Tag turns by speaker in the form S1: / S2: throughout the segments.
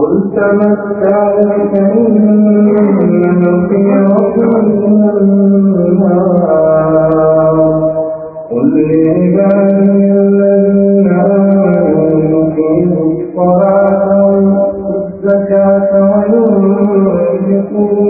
S1: قل تمتعوا فإن مصيركم إلى النار قل لعبادي الذين آمنوا يقيموا الصلاة ويؤتوا الزكاة وينفقوا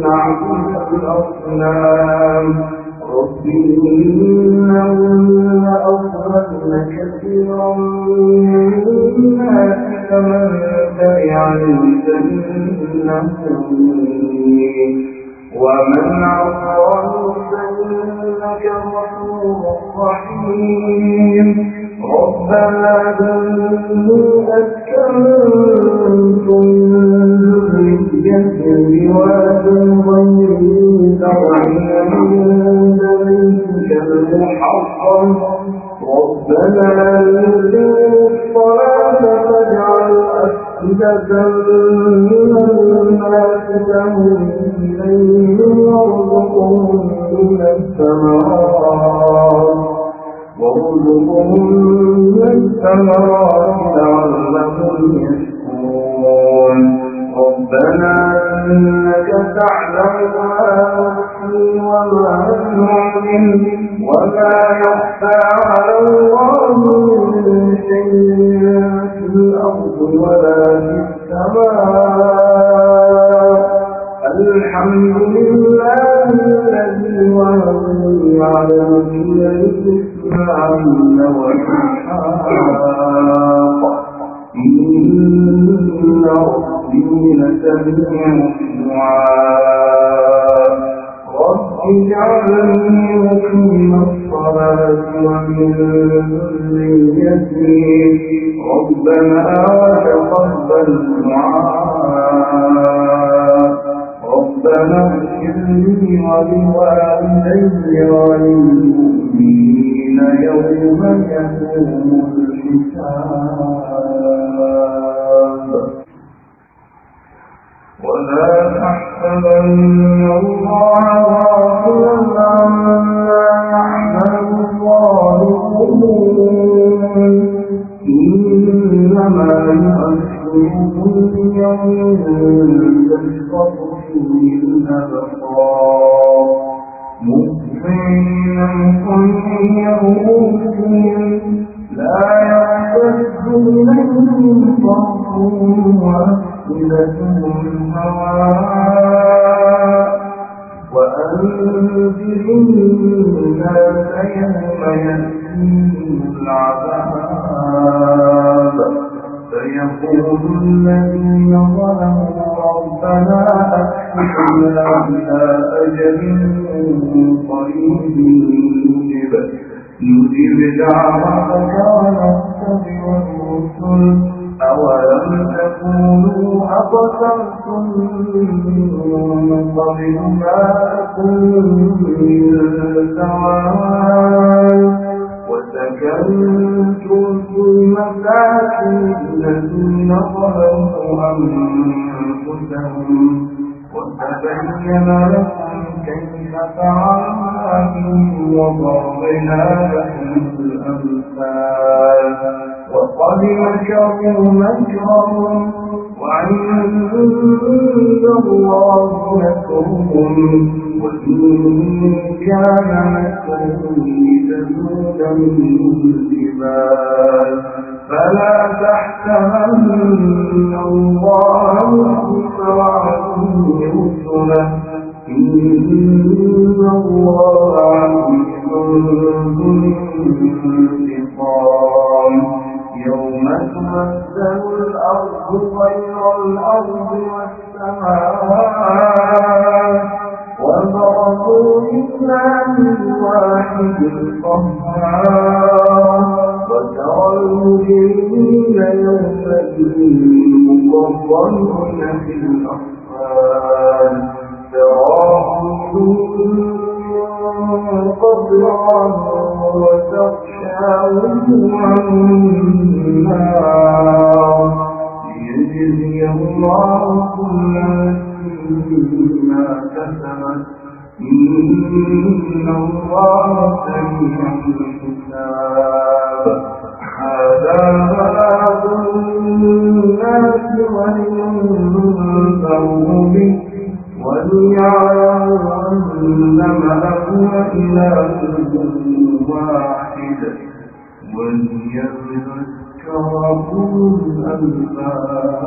S1: نعبد الأصنام رب إنهن أضللن كثيرا الناس فمن تبعني فإنه ومن عصاني فإنك غفور رحيم. ربنا إني أسكنت من ذريتي بواد غير ذرع عند بيتك المحرم. ربنا يقيموا الصلاة فاجعل أفئدة من لهم إليهم وارزقهم من الثمرات وارزقهم من الثمرات لعلهم يشكرون ربنا إنك تعلم ما نخفي وما نعلم وما يخفى على الله من شيء في الأرض ولا في السماء الحمد لله الذي وهبني على كل إسماعيل وإسحاق إن ربي لسميع الدعاء رب اجعلني مقيم الصلاة ومن ذريتي ربنا وتقبل دعاء ربنا اغفر لي ولوالدي وللمؤمنين يوم يقوم الحساب. ولا تحسبن الله غافلا عما يعمل الظالمون إنما يؤخرهم يوم تشخص فيه الأبصار مقنعي رؤوسهم لا يرتد إليهم طرفهم وأفئدتهم هواء وأن وأنذر الناس يوم يأتيهم العذاب فيقول الذين ظلموا ربنا أكفنا إلى أجل قريب. يجب يجب دعوتك ونتبع الرسل أولم تكونوا أقسمتم من قبل ما كنتم من زوال وسكنتم مساكن الذين ظلموا أنفسهم. وتبين لكم كيف فعلنا بهم وضربنا لكم الأمثال. وقد مكروا مكرهم وعند الله مكرهم. وإن كان مكرهم لتزول منه الجبال. فلا تحسبن الله وعده رسله. إن الله عزيز ذو انتقام. يوم تبدل الأرض غير الأرض والسماء. وبرزوا لله الواحد القهار. المجرمين يومئذ مقرنين في الأصفاد تراهم قبرا وتخشى وجوههم النار. ليجزي الله كل نفس ما كسبت. إن الله سميع الحساب. بلاغ الناس ولينذروا به وليعلموا أنما هو إله واحد وليذكر أولو الألباب